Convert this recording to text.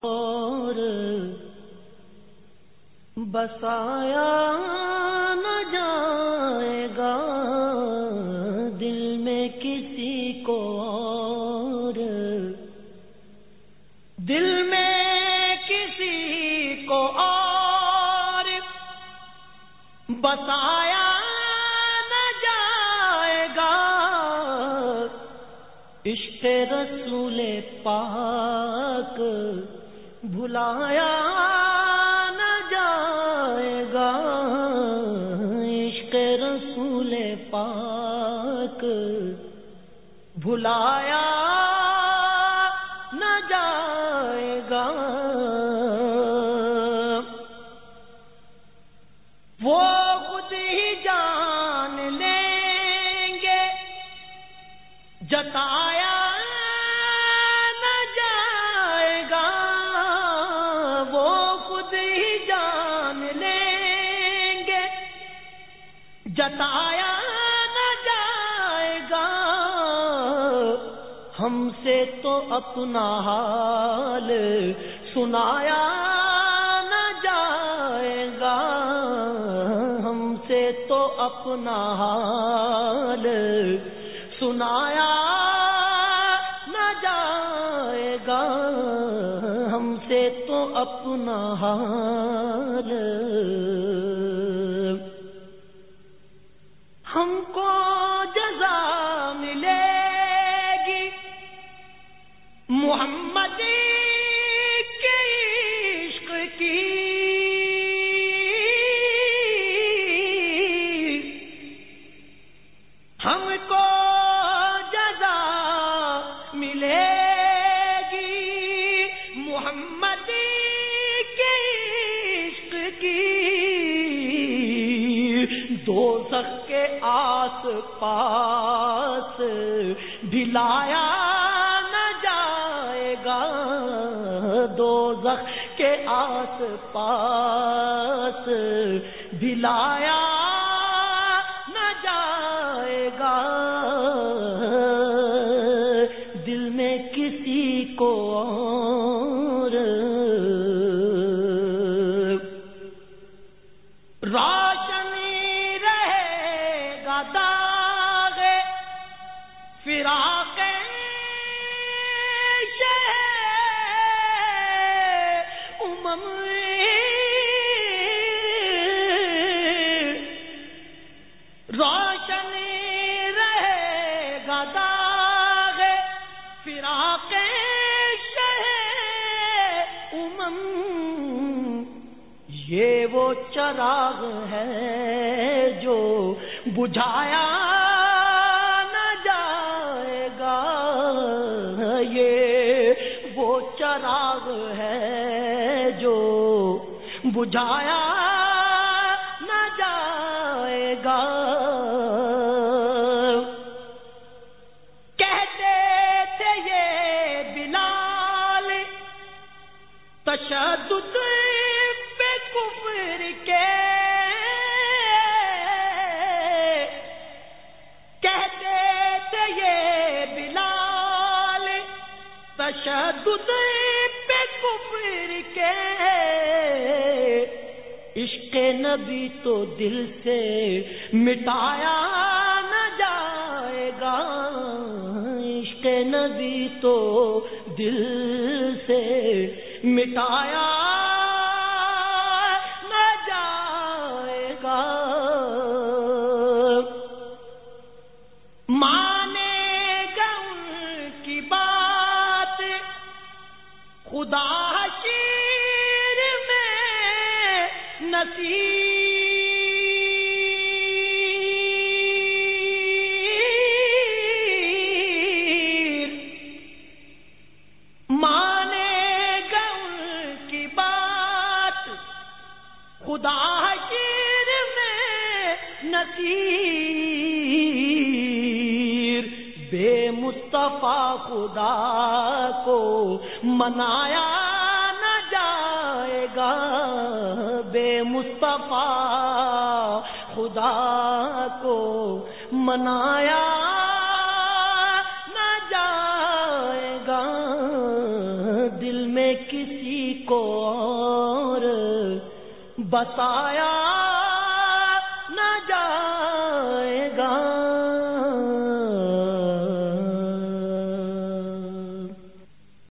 اور بسایا نہ جائے گا دل میں کسی کو اور۔ دل میں کسی کو اور۔ بسایا نہ جائے گا۔ عشق رسول پاک۔ بھلایا نہ جائے گا۔ عشق رسول پاک بھلایا ہم سے تو اپنا حال سنایا نہ جائے گا۔ ہم سے تو اپنا حال سنایا نہ جائے گا۔ ہم سے تو اپنا حال محمد کے عشق کی دو کے آس پاس ڈلایا نہ جائے گا دو زخ کے آس پاس ڈلایا نہ جائے گا دل میں کسی کو فراق امم روشن رہے گا داغ فراق امم یہ وہ چراغ ہے بجھایا چراغ ہے جو بجھایا نہ جائے گا عشق نبی تو دل سے مٹایا نہ جائے گا۔ عشق نبی تو دل سے مٹایا نہ جائے گا۔ مانے گا ان کی بات، خدا میں نصیب مانے گن کی بات۔ خدا شیر میں نصیر۔ بے مصطفیٰ خدا کو منایا نہ جائے گا۔ بے مصطفیٰ، خدا کو منایا۔ نہ جائے گا دل میں کسی کو اور بتایا۔ نہ جائے